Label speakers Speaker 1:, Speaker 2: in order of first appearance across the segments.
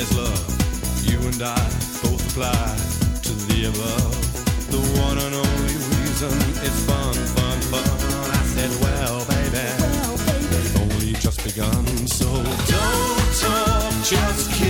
Speaker 1: is
Speaker 2: love. You and I both apply to the above. The one and only reason it's fun, fun, fun. I said, well, baby, well, baby. only just begun. So don't talk, just kiss.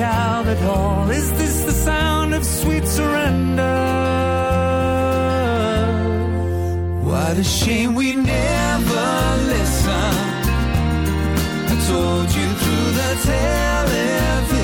Speaker 3: Albert Hall. Is this the sound of sweet surrender? What a shame we never listened. I told you through the television.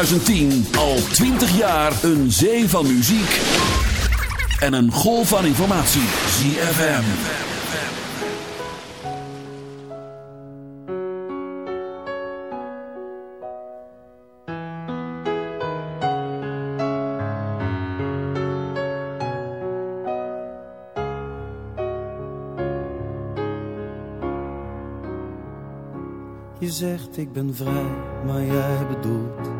Speaker 4: 2010 al 20 jaar een zee van muziek en een golf van informatie. ZFM.
Speaker 5: Je zegt ik ben vrij, maar jij bedoelt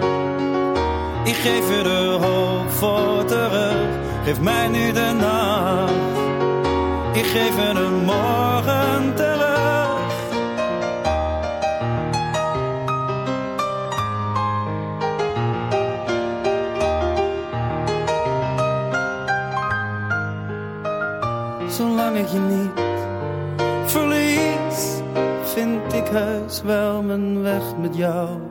Speaker 6: Ik geef je de hoop voor terug. Geef mij nu de nacht. Ik geef je de morgen terug. Zolang ik je niet verlies, vind ik heus wel mijn weg met jou.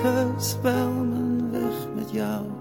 Speaker 6: heus wel mijn weg met jou.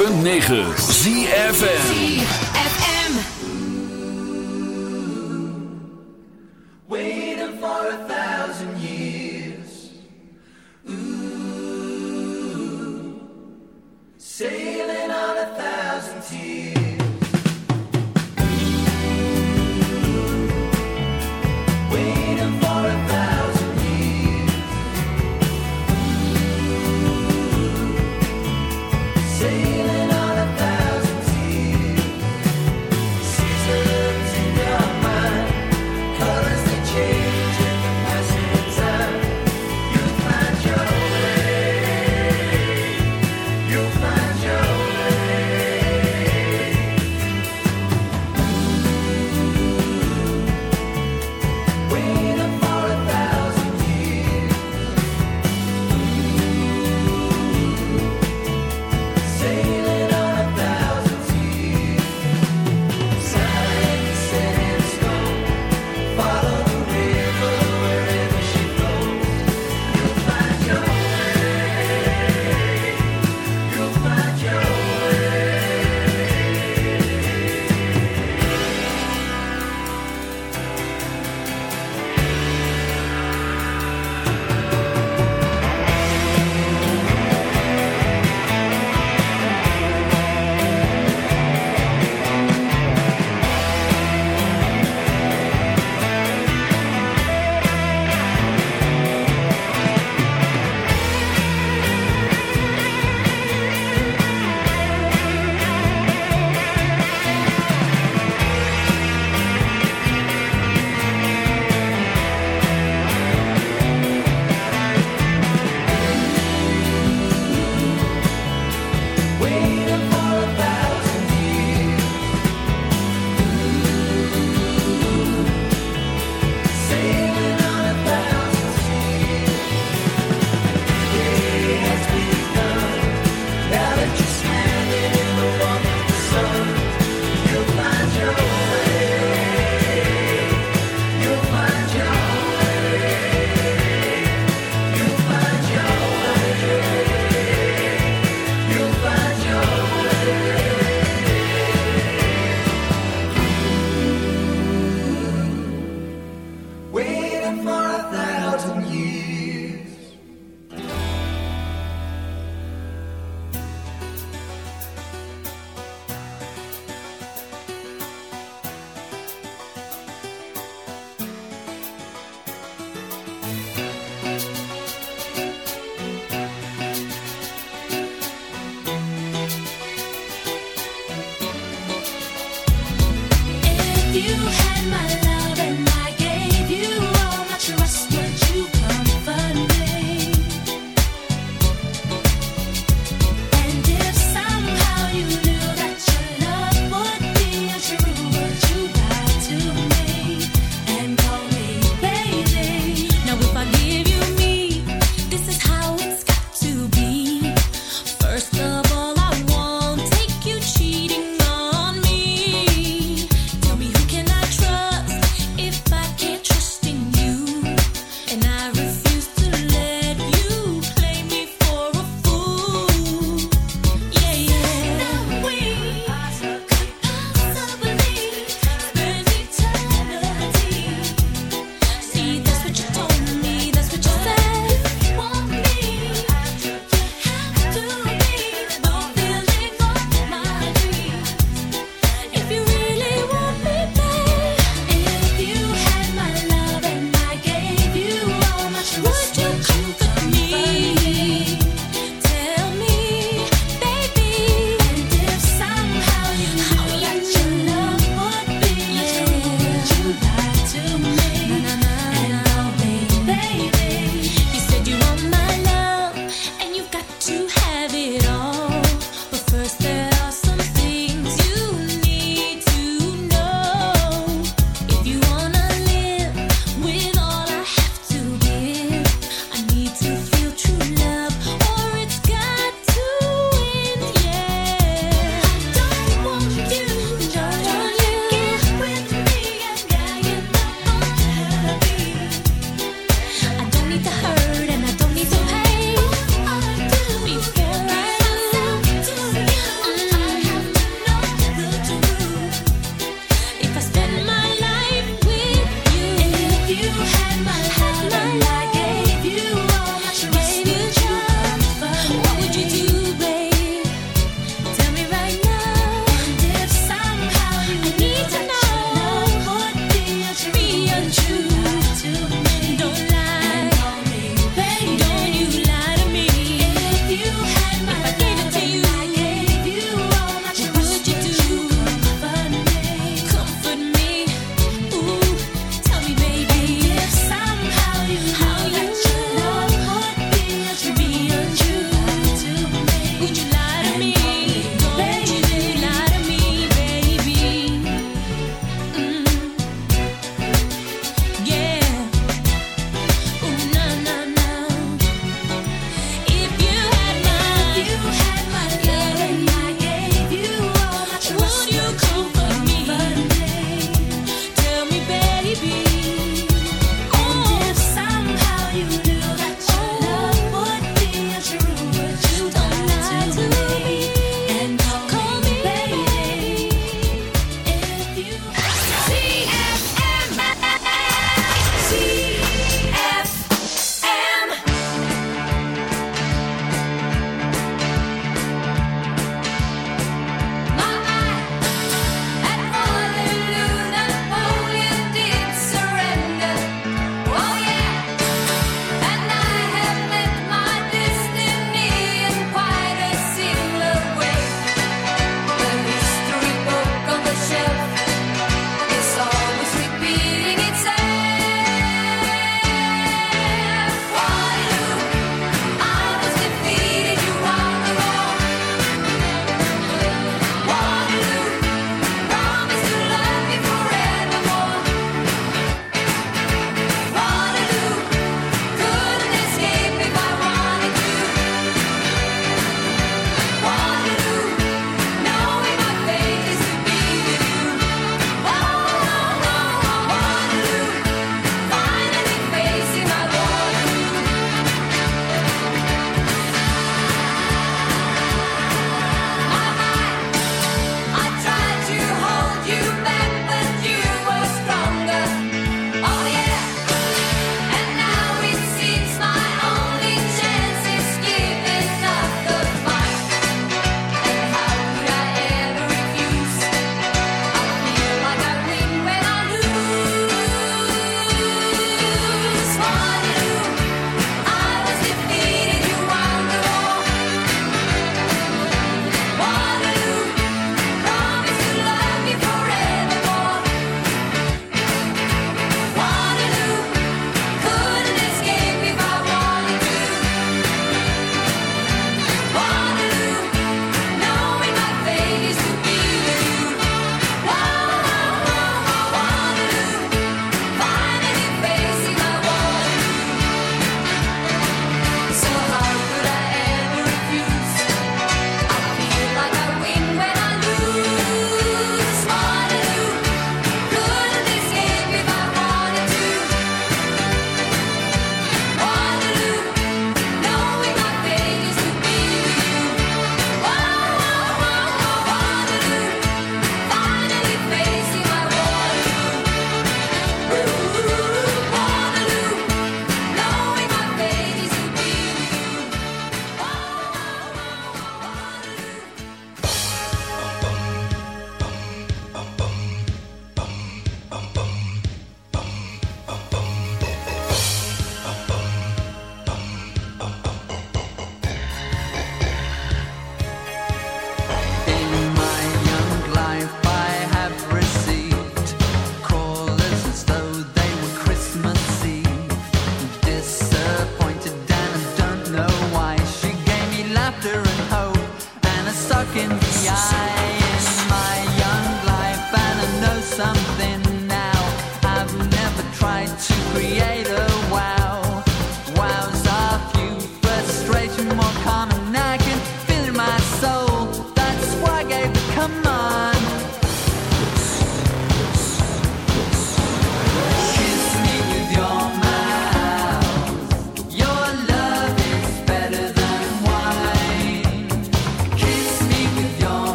Speaker 7: 106.9 ZFM.